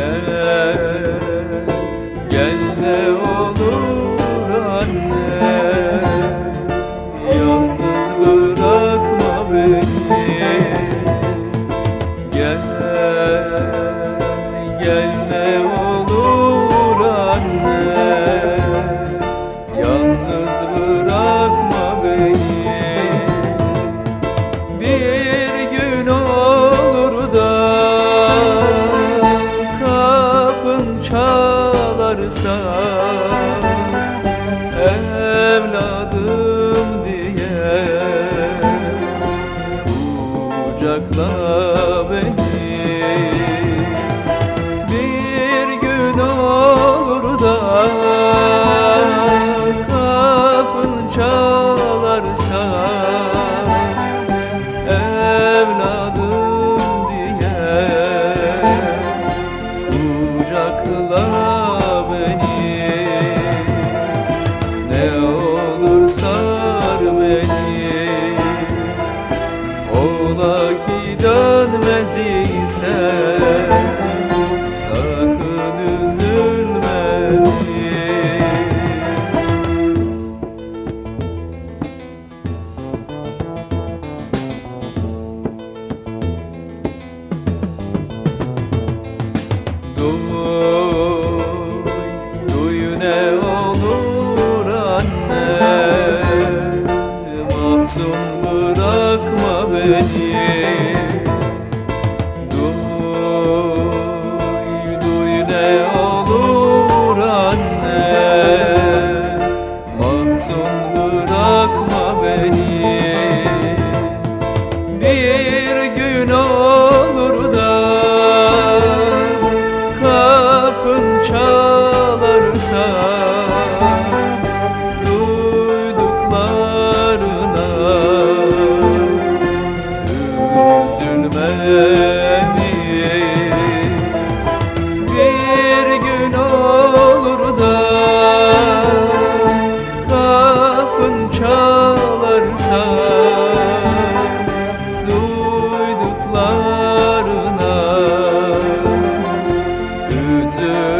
へ。Çalarsa Evladım diye kucakla beni. Bir gün olur da kapın çalarsa Evladım diye kucakla sakın üzülme Duy, duy ne olur anne. Mahzun bırakma beni. bir gün olur. Jesus.